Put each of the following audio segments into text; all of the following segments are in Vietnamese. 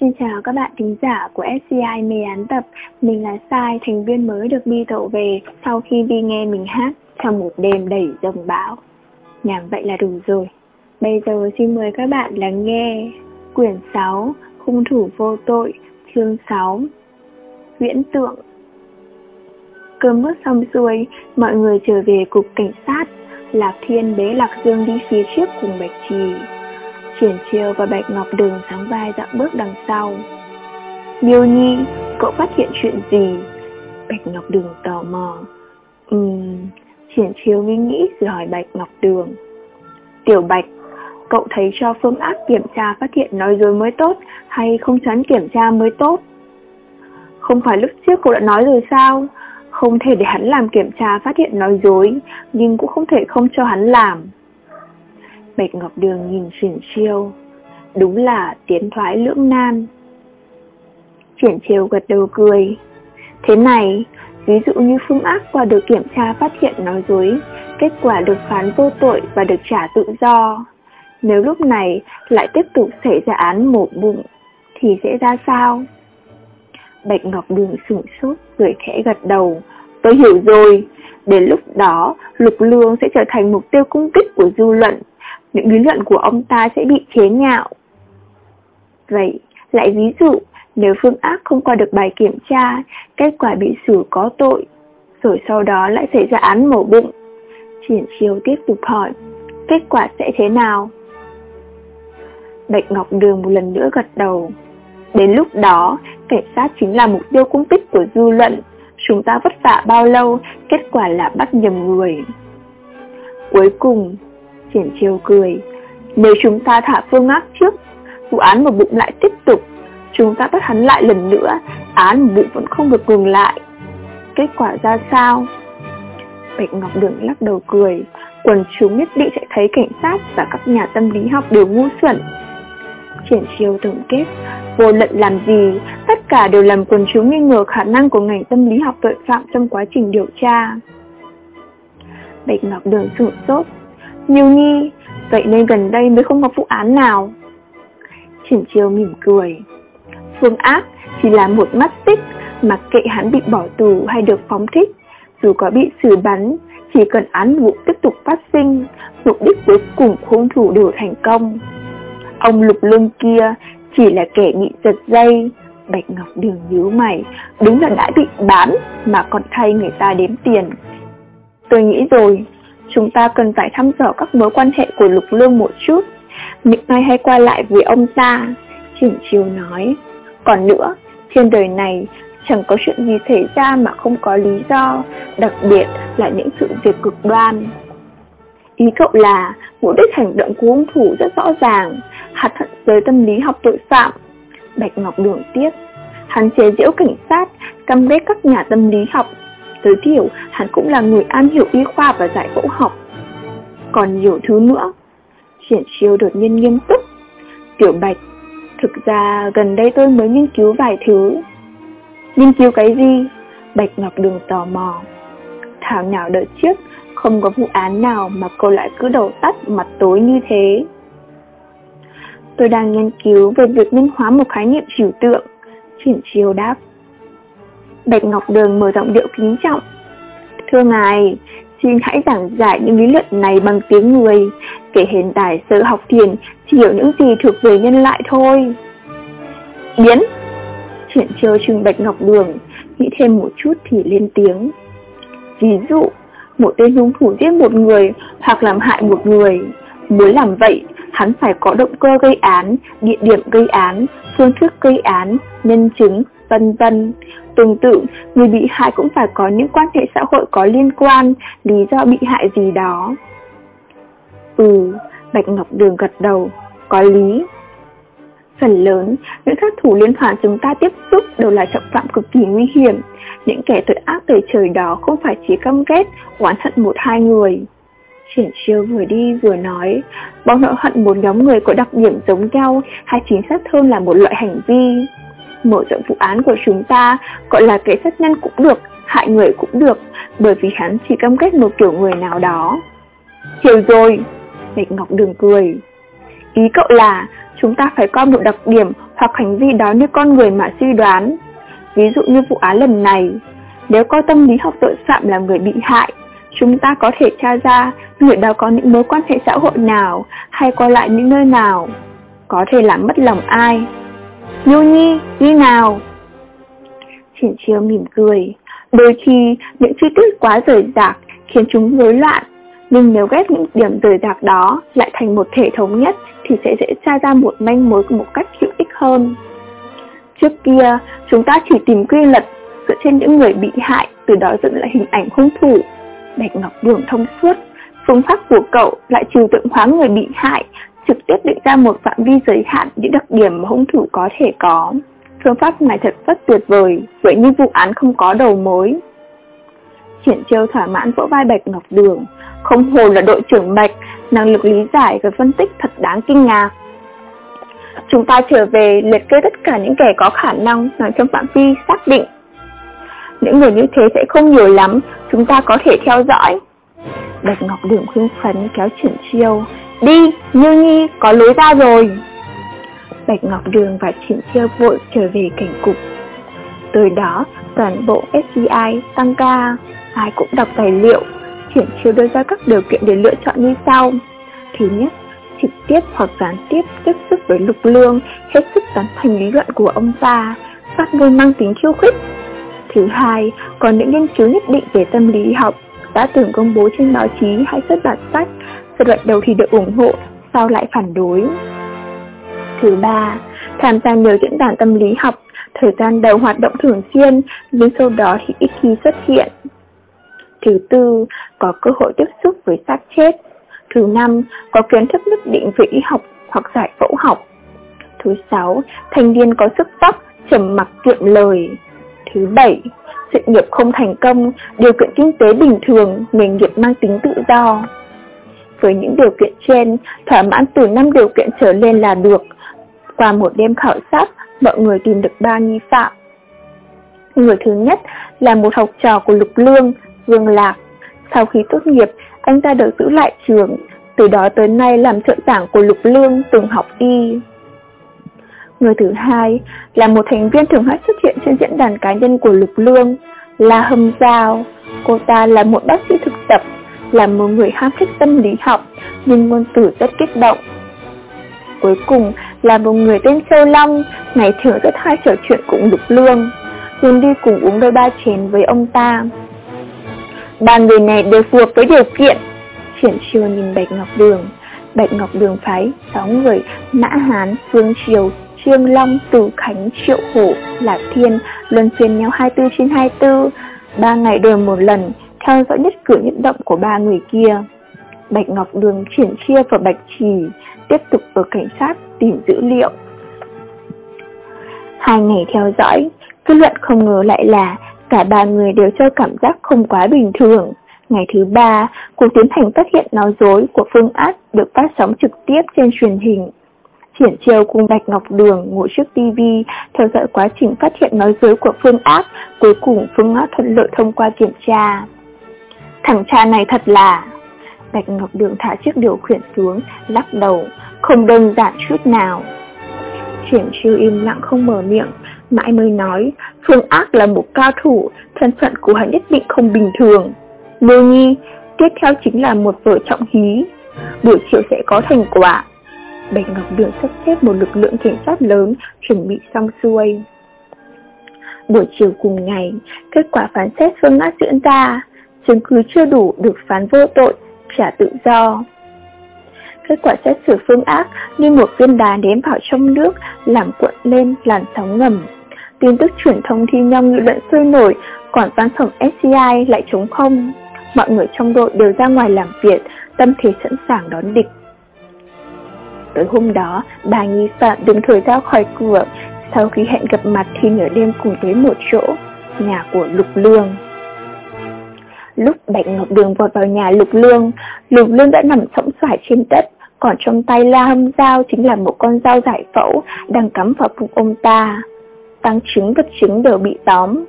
Xin chào các bạn thính giả của SCI mê án tập, mình là Sai, thành viên mới được đi thậu về sau khi đi nghe mình hát trong một đêm đầy rồng bão. Nhảm vậy là đủ rồi. Bây giờ xin mời các bạn lắng nghe quyển 6, khung thủ vô tội, chương 6, viễn tượng. Cơm bước xong xuôi, mọi người trở về cục cảnh sát, Lạc Thiên bế Lạc Dương đi phía trước cùng Bạch Trì. Triển Chiêu và Bạch Ngọc Đường sáng vai dặn bước đằng sau. Miêu Nhi, cậu phát hiện chuyện gì? Bạch Ngọc Đường tò mò. Ừm, Triển Chiêu nghĩ nghĩ rồi hỏi Bạch Ngọc Đường. Tiểu Bạch, cậu thấy cho phương áp kiểm tra phát hiện nói dối mới tốt hay không chắn kiểm tra mới tốt? Không phải lúc trước cậu đã nói rồi sao? Không thể để hắn làm kiểm tra phát hiện nói dối, nhưng cũng không thể không cho hắn làm. Bạch Ngọc Đường nhìn Triển Chiêu. Đúng là tiến thoái lưỡng nan. Triển Chiêu gật đầu cười. Thế này, ví dụ như Phương Ác qua được kiểm tra phát hiện nói dối, kết quả được phán vô tội và được trả tự do. Nếu lúc này lại tiếp tục xảy ra án mổ bụng, thì sẽ ra sao? Bạch Ngọc Đường sửng sốt rồi khẽ gật đầu. Tôi hiểu rồi, đến lúc đó Lục Lương sẽ trở thành mục tiêu cung kích của dư luận những lý luận của ông ta sẽ bị chế nhạo. Vậy, lại ví dụ, nếu Phương Ác không qua được bài kiểm tra, kết quả bị xử có tội, rồi sau đó lại xảy ra án mổ bụng. Triển chiêu tiếp tục hỏi, kết quả sẽ thế nào? Bạch Ngọc Đường một lần nữa gật đầu. Đến lúc đó, cảnh sát chính là mục tiêu cung tích của dư luận. Chúng ta vất vả bao lâu, kết quả là bắt nhầm người. Cuối cùng, Triển chiều cười. Nếu chúng ta thả phương ác trước, vụ án một bụng lại tiếp tục, chúng ta bắt hắn lại lần nữa, án một bụng vẫn không được ngừng lại. Kết quả ra sao? Bạch Ngọc Đường lắc đầu cười, quần chúng nhất định sẽ thấy cảnh sát và các nhà tâm lý học đều ngu xuẩn. Triển chiêu tổng kết, vô luận làm gì, tất cả đều làm quần chúng nghi ngờ khả năng của ngành tâm lý học tội phạm trong quá trình điều tra. Bạch Ngọc Đường sửng sốt, Nhiêu Nhi, vậy nên gần đây mới không có vụ án nào. Triển chiêu mỉm cười. Phương ác chỉ là một mắt xích, mặc kệ hắn bị bỏ tù hay được phóng thích, dù có bị xử bắn, chỉ cần án vụ tiếp tục phát sinh, mục đích cuối cùng hung thủ đều thành công. Ông lục lương kia chỉ là kẻ bị giật dây, Bạch Ngọc Đường nhíu mày, đúng là đã bị bán mà còn thay người ta đếm tiền. Tôi nghĩ rồi, chúng ta cần phải thăm dò các mối quan hệ của Lục Lương một chút. Những Mai hay qua lại với ông ta, Triển Chiêu nói. Còn nữa, trên đời này chẳng có chuyện gì xảy ra mà không có lý do, đặc biệt là những sự việc cực đoan. Ý cậu là mục đích hành động của hung thủ rất rõ ràng, hạt thận giới tâm lý học tội phạm. Bạch Ngọc Đường tiếp, hắn chế giễu cảnh sát, căm ghét các nhà tâm lý học Tối thiểu, hắn cũng là người am hiểu y khoa và giải phẫu học. Còn nhiều thứ nữa. Triển chiếu đột nhiên nghiêm túc. Tiểu Bạch, thực ra gần đây tôi mới nghiên cứu vài thứ. Nghiên cứu cái gì? Bạch Ngọc Đường tò mò. Thảo nào đợi trước, không có vụ án nào mà cô lại cứ đầu tắt mặt tối như thế. Tôi đang nghiên cứu về việc minh hóa một khái niệm trừu tượng. Triển chiếu đáp. Bạch Ngọc Đường mở giọng điệu kính trọng. Thưa ngài, xin hãy giảng giải những lý luận này bằng tiếng người, kể hiện tại sơ học thiền chỉ hiểu những gì thuộc về nhân loại thôi. Biến! Chuyện chiêu trưng Bạch Ngọc Đường, nghĩ thêm một chút thì lên tiếng. Ví dụ, một tên hung thủ giết một người hoặc làm hại một người. Muốn làm vậy, hắn phải có động cơ gây án, địa điểm gây án, phương thức gây án, nhân chứng, vân vân. Tương tự, người bị hại cũng phải có những quan hệ xã hội có liên quan, lý do bị hại gì đó. Ừ, Bạch Ngọc Đường gật đầu, có lý. Phần lớn, những sát thủ liên hoàn chúng ta tiếp xúc đều là trọng phạm cực kỳ nguy hiểm. Những kẻ tội ác từ trời đó không phải chỉ căm ghét, oán hận một hai người. Triển chiêu vừa đi vừa nói, bọn nỗi hận một nhóm người có đặc điểm giống nhau hay chính xác hơn là một loại hành vi mở rộng vụ án của chúng ta, gọi là kẻ sát nhân cũng được, hại người cũng được, bởi vì hắn chỉ cam kết một kiểu người nào đó. Hiểu rồi, Bạch Ngọc đường cười. Ý cậu là chúng ta phải coi một đặc điểm hoặc hành vi đó như con người mà suy đoán. Ví dụ như vụ án lần này, nếu coi tâm lý học tội phạm là người bị hại, chúng ta có thể tra ra người đó có những mối quan hệ xã hội nào hay qua lại những nơi nào, có thể làm mất lòng ai. Nhu Nhi, đi nào! Triển chiêu mỉm cười, đôi khi những chi tiết quá rời rạc khiến chúng rối loạn, nhưng nếu ghép những điểm rời rạc đó lại thành một thể thống nhất thì sẽ dễ tra ra một manh mối một cách hữu ích hơn. Trước kia, chúng ta chỉ tìm quy luật dựa trên những người bị hại, từ đó dựng lại hình ảnh hung thủ. Bạch Ngọc Đường thông suốt, phương pháp của cậu lại trừ tượng hóa người bị hại, trực tiếp định ra một phạm vi giới hạn những đặc điểm mà hung thủ có thể có. Phương pháp này thật rất tuyệt vời, vậy như vụ án không có đầu mối. Triển trêu thỏa mãn vỗ vai Bạch Ngọc Đường, không hồ là đội trưởng Bạch, năng lực lý giải và phân tích thật đáng kinh ngạc. Chúng ta trở về liệt kê tất cả những kẻ có khả năng nằm trong phạm vi xác định. Những người như thế sẽ không nhiều lắm, chúng ta có thể theo dõi. Bạch Ngọc Đường khuyên phấn kéo Triển Chiêu. Đi, Như Nhi, có lối ra rồi. Bạch Ngọc Đường và Trịnh Chiêu vội trở về cảnh cục. Tới đó, toàn bộ SCI tăng ca, ai cũng đọc tài liệu, Triển Chiêu đưa ra các điều kiện để lựa chọn như sau. Thứ nhất, trực tiếp hoặc gián tiếp tiếp xúc với lục lương, hết sức tán thành lý luận của ông ta, phát ngôn mang tính khiêu khích. Thứ hai, có những nghiên cứu nhất định về tâm lý học đã từng công bố trên báo chí hay xuất bản sách, giai đoạn đầu thì được ủng hộ, sau lại phản đối. Thứ ba, tham gia nhiều diễn đàn tâm lý học, thời gian đầu hoạt động thường xuyên, nhưng sau đó thì ít khi xuất hiện. Thứ tư, có cơ hội tiếp xúc với xác chết. Thứ năm, có kiến thức nhất định về y học hoặc giải phẫu học. Thứ sáu, thanh niên có sức tóc, trầm mặc kiệm lời. Thứ bảy, sự nghiệp không thành công, điều kiện kinh tế bình thường, nghề nghiệp mang tính tự do. Với những điều kiện trên, thỏa mãn từ 5 điều kiện trở lên là được. Qua một đêm khảo sát, mọi người tìm được ba nghi phạm. Người thứ nhất là một học trò của Lục Lương, Dương Lạc. Sau khi tốt nghiệp, anh ta được giữ lại trường, từ đó tới nay làm trợ giảng của Lục Lương từng học y. Người thứ hai là một thành viên thường hay xuất hiện trên diễn đàn cá nhân của Lục Lương, là Hâm Giao. Cô ta là một bác sĩ thực tập, là một người ham thích tâm lý học, nhưng ngôn từ rất kích động. Cuối cùng là một người tên Châu Long, ngày thường rất hay trò chuyện cùng Lục Lương, luôn đi cùng uống đôi ba chén với ông ta. Ba người này đều phù hợp với điều kiện. Triển chiều nhìn Bạch Ngọc Đường, Bạch Ngọc Đường phái sáu người Mã Hán, Phương Triều, Trương Long, Tử Khánh, Triệu Hổ, Lạc Thiên luân phiên nhau 24 trên 24, ba ngày đều một lần, theo dõi nhất cử nhất động của ba người kia. Bạch Ngọc Đường triển chia vào Bạch Trì, tiếp tục ở cảnh sát tìm dữ liệu. Hai ngày theo dõi, kết luận không ngờ lại là cả ba người đều cho cảm giác không quá bình thường. Ngày thứ ba, cuộc tiến hành phát hiện nói dối của Phương Át được phát sóng trực tiếp trên truyền hình. Triển Chiêu cùng Bạch Ngọc Đường ngồi trước TV theo dõi quá trình phát hiện nói dối của Phương Ác, cuối cùng Phương Ác thuận lợi thông qua kiểm tra. Thằng cha này thật là... Bạch Ngọc Đường thả chiếc điều khiển xuống, lắc đầu, không đơn giản chút nào. Triển Chiêu im lặng không mở miệng, mãi mới nói, Phương Ác là một cao thủ, thân phận của hắn nhất định không bình thường. Lưu Nhi, tiếp theo chính là một vở trọng hí. Buổi chiều sẽ có thành quả, Bạch Ngọc Đường sắp xếp một lực lượng cảnh sát lớn chuẩn bị xong xuôi. Buổi chiều cùng ngày, kết quả phán xét phương ác diễn ra, chứng cứ chưa đủ được phán vô tội, trả tự do. Kết quả xét xử phương ác như một viên đá ném vào trong nước làm cuộn lên làn sóng ngầm. Tin tức truyền thông thi nhau nghị luận sôi nổi, còn văn phòng SCI lại trống không. Mọi người trong đội đều ra ngoài làm việc, tâm thế sẵn sàng đón địch. Tới hôm đó, bà nghi phạm đứng thổi ra khỏi cửa, sau khi hẹn gặp mặt thì nửa đêm cùng tới một chỗ, nhà của Lục Lương. Lúc Bạch Ngọc Đường vọt vào nhà Lục Lương, Lục Lương đã nằm sõng xoài trên đất, còn trong tay la hâm dao chính là một con dao giải phẫu đang cắm vào bụng ông ta. Tăng chứng vật chứng đều bị tóm.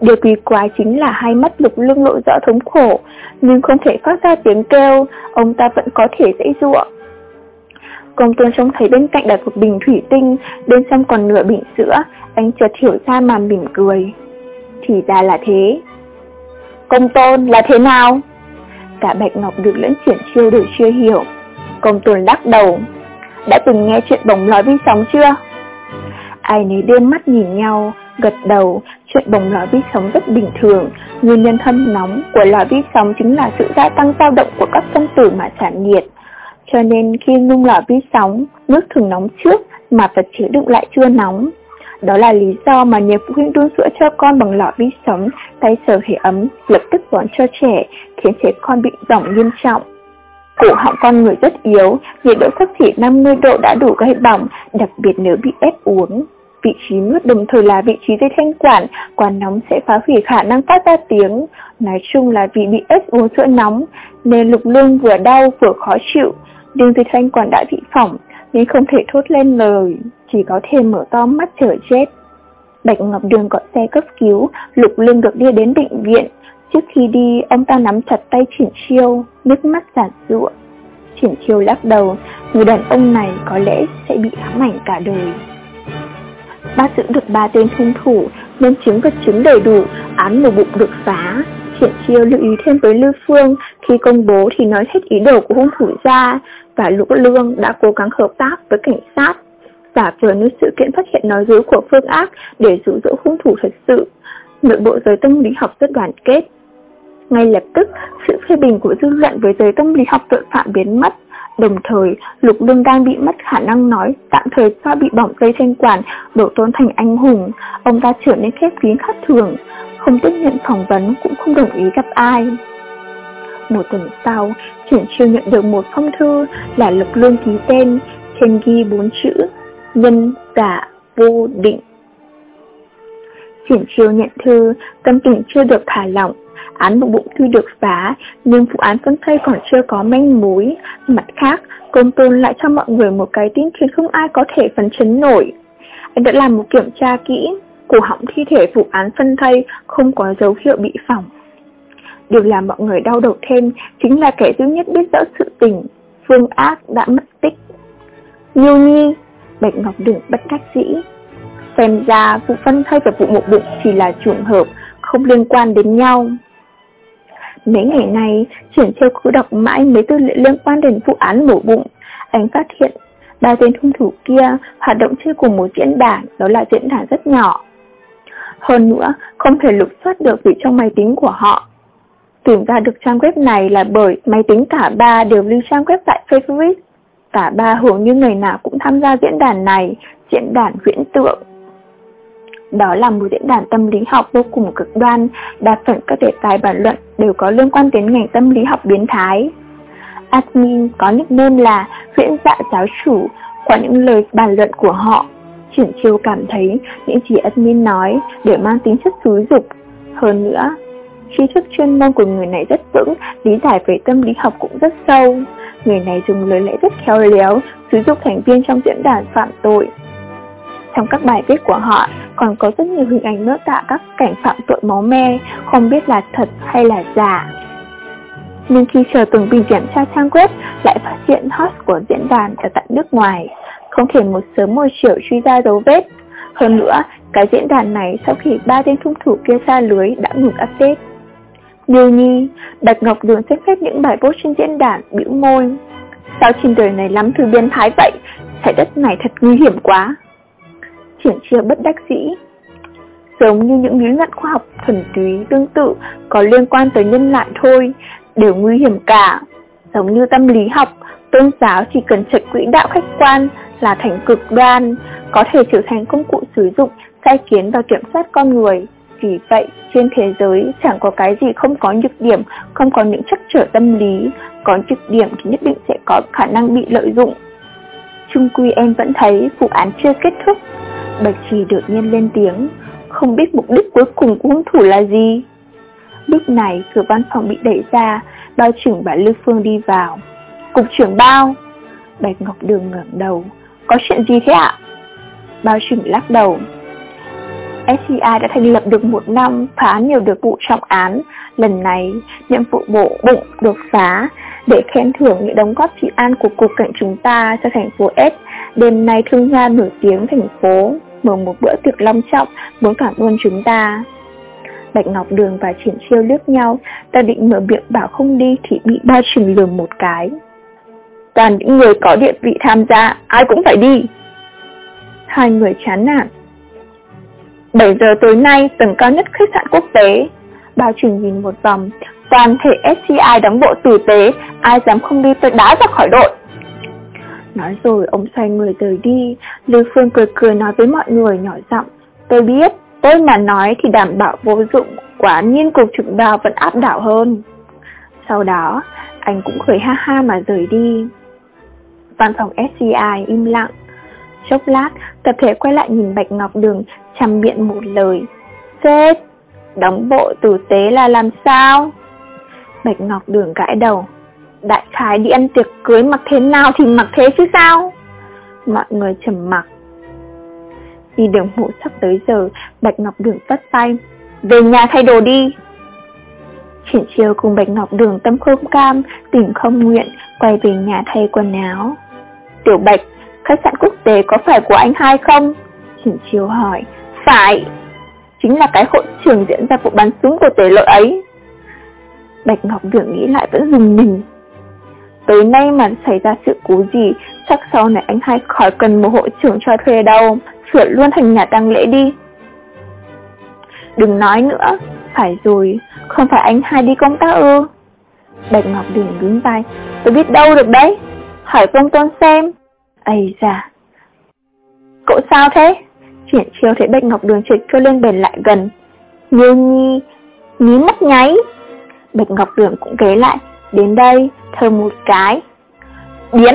Điều kỳ quái chính là hai mắt Lục Lương lộ rõ thống khổ, nhưng không thể phát ra tiếng kêu, ông ta vẫn có thể dãy ruộng. Công tôn trông thấy bên cạnh đặt một bình thủy tinh, bên trong còn nửa bình sữa, anh chợt hiểu ra mà mỉm cười. Thì ra là thế. Công tôn là thế nào? Cả Bạch Ngọc được lẫn triển chiêu đều chưa hiểu. Công tôn lắc đầu. Đã từng nghe chuyện bồng lói vi sóng chưa? Ai nấy đưa mắt nhìn nhau, gật đầu, chuyện bồng lói vi sóng rất bình thường. Nguyên nhân thâm nóng của lói vi sóng chính là sự gia tăng dao động của các phân tử mà sản nhiệt. Cho nên khi nung lò vi sóng, nước thường nóng trước mà vật chứa đựng lại chưa nóng. Đó là lý do mà nhiều phụ huynh đun sữa cho con bằng lọ vi sóng, tay sờ hệ ấm, lập tức bón cho trẻ, khiến trẻ con bị bỏng nghiêm trọng. Cổ họng con người rất yếu, nhiệt độ sắp xỉ 50 độ đã đủ gây bỏng, đặc biệt nếu bị ép uống. Vị trí nuốt đồng thời là vị trí dây thanh quản, quá nóng sẽ phá hủy khả năng phát ra tiếng. Nói chung là vì bị ép uống sữa nóng, nên lục lương vừa đau vừa khó chịu, đường dây thanh quản đã bị phỏng, nên không thể thốt lên lời, chỉ có thể mở to mắt chờ chết. Bạch Ngọc Đường gọi xe cấp cứu, Lục Lương được đưa đến bệnh viện. Trước khi đi, ông ta nắm chặt tay Triển Chiêu, nước mắt giản rụa. Triển Chiêu lắc đầu, người đàn ông này có lẽ sẽ bị ám ảnh cả đời. Bắt giữ được ba tên hung thủ, nhân chứng vật chứng đầy đủ, án một bụng được phá. Triển Chiêu lưu ý thêm với Lưu Phương, khi công bố thì nói hết ý đồ của hung thủ ra, và Lũ Lương đã cố gắng hợp tác với cảnh sát, giả vờ như sự kiện phát hiện nói dối của Phương Ác để dụ dỗ hung thủ thật sự. Nội bộ giới tâm lý học rất đoàn kết. Ngay lập tức, sự phê bình của dư luận với giới tâm lý học tội phạm biến mất. Đồng thời, Lục Lương đang bị mất khả năng nói, tạm thời do bị bỏng dây thanh quản, đổ tôn thành anh hùng. Ông ta trở nên khép kín khác thường, không tiếp nhận phỏng vấn cũng không đồng ý gặp ai. Một tuần sau, chuyển chiêu nhận được một phong thư là Lục Lương ký tên, trên ghi bốn chữ, nhân giả vô định. Chuyển chiêu nhận thư, tâm tình chưa được thả lỏng, án bụng bụng tuy được phá, nhưng vụ án phân thây còn chưa có manh mối. Mặt khác, công tôn lại cho mọi người một cái tin khiến không ai có thể phấn chấn nổi. Anh đã làm một kiểm tra kỹ, cổ họng thi thể vụ án phân thây không có dấu hiệu bị phỏng. Điều làm mọi người đau đầu thêm chính là kẻ duy nhất biết rõ sự tình, Phương Ác đã mất tích. Nhiêu Nhi, Bạch Ngọc Đường bất đắc dĩ. Xem ra vụ phân thây và vụ mộ bụng chỉ là trùng hợp, không liên quan đến nhau. Mấy ngày này, chuyển châu cứ đọc mãi mấy tư liệu liên quan đến vụ án mổ bụng. Anh phát hiện, ba tên hung thủ kia hoạt động trên cùng một diễn đàn, đó là diễn đàn rất nhỏ. Hơn nữa, không thể lục soát được vì trong máy tính của họ. Tìm ra được trang web này là bởi máy tính cả ba đều lưu trang web tại Facebook. Cả ba hầu như người nào cũng tham gia diễn đàn này, diễn đàn viễn tượng. Đó là một diễn đàn tâm lý học vô cùng cực đoan, đa phần các đề tài bàn luận đều có liên quan đến ngành tâm lý học biến thái. Admin có nickname là huyễn dạ giáo chủ, qua những lời bàn luận của họ. Triển chiêu cảm thấy những gì admin nói đều mang tính chất xúi dục. Hơn nữa, tri thức chuyên môn của người này rất vững, lý giải về tâm lý học cũng rất sâu. Người này dùng lời lẽ rất khéo léo, xúi dục thành viên trong diễn đàn phạm tội. Trong các bài viết của họ còn có rất nhiều hình ảnh miêu tả các cảnh phạm tội máu me, không biết là thật hay là giả. Nhưng khi chờ từng bình kiểm tra trang web lại phát hiện host của diễn đàn ở tại nước ngoài, không thể một sớm một chiều truy ra dấu vết. Hơn nữa, cái diễn đàn này sau khi ba tên hung thủ kia ra lưới đã ngừng update. Điều Nhi, Bạch Ngọc Đường xếp phép những bài post trên diễn đàn, biểu môi. Sao trên đời này lắm thứ biến thái vậy? Trái đất này thật nguy hiểm quá. Triển chia bất đắc dĩ. Giống như những lý luận khoa học thuần túy tương tự có liên quan tới nhân loại thôi, đều nguy hiểm cả. Giống như tâm lý học, tôn giáo chỉ cần trật quỹ đạo khách quan là thành cực đoan, có thể trở thành công cụ sử dụng, sai kiến và kiểm soát con người. Vì vậy, trên thế giới chẳng có cái gì không có nhược điểm, không có những trắc trở tâm lý, có nhược điểm thì nhất định sẽ có khả năng bị lợi dụng. Trung quy em vẫn thấy vụ án chưa kết thúc. Bạch Trì đột nhiên lên tiếng, không biết mục đích cuối cùng của hung thủ là gì. Lúc này cửa văn phòng bị đẩy ra, bao trưởng bà Lưu Phương đi vào. Cục trưởng bao. Bạch Ngọc Đường ngẩng đầu, có chuyện gì thế ạ? Bao trưởng lắc đầu, SCI đã thành lập được một năm phá nhiều được vụ trọng án. Lần này, nhiệm vụ bộ bụng được phá. để khen thưởng những đóng góp trị an của cục cảnh chúng ta cho thành phố S. Đêm nay thương gia nổi tiếng thành phố mở một bữa tiệc long trọng muốn cảm ơn chúng ta. Bạch Ngọc Đường và Triển Chiêu liếc nhau, ta định mở miệng bảo không đi thì bị ba trình lườm một cái. Toàn những người có địa vị tham gia, ai cũng phải đi. Hai người chán nản. 7 giờ tối nay, tầng cao nhất khách sạn quốc tế. Bao chuyển nhìn một vòng, toàn thể SCI đóng bộ tử tế, ai dám không đi tôi đá ra khỏi đội. Nói rồi ông xoay người rời đi, Lưu Phương cười cười nói với mọi người nhỏ giọng, tôi biết, tôi mà nói thì đảm bảo vô dụng, quả nhiên cục trực đào vẫn áp đảo hơn. Sau đó, anh cũng cười ha ha mà rời đi. Văn phòng SCI im lặng. Chốc lát, tập thể quay lại nhìn Bạch Ngọc Đường, chằm miệng một lời. chết đóng bộ tử tế là làm sao? Bạch Ngọc Đường gãi đầu. Đại khái đi ăn tiệc cưới mặc thế nào thì mặc thế chứ sao? Mọi người trầm mặc. Đi đường mụ sắp tới giờ, Bạch Ngọc Đường tắt tay. Về nhà thay đồ đi. Triển chiều cùng Bạch Ngọc Đường tâm không cam, tình không nguyện, quay về nhà thay quần áo. Tiểu Bạch, khách sạn quốc tế có phải của anh hai không? Triển Chiêu hỏi. Phải. Chính là cái hội trường diễn ra vụ bắn súng của tể lợi ấy. Bạch Ngọc Đường nghĩ lại vẫn dùng mình. Tới nay mà xảy ra sự cố gì, chắc sau này anh hai khỏi cần một hội trưởng cho thuê đâu, sửa luôn thành nhà tang lễ đi. Đừng nói nữa, phải rồi, không phải anh hai đi công tác ư? Bạch Ngọc Đường đứng vai, tôi biết đâu được đấy, hỏi công tôn xem. Ây da. Cậu sao thế? Triển chiêu thấy Bạch Ngọc Đường trịch trôi lên bền lại gần. Như nhi, nhí mắt nháy. Bạch Ngọc Đường cũng ghé lại, đến đây, thơm một cái. Biến!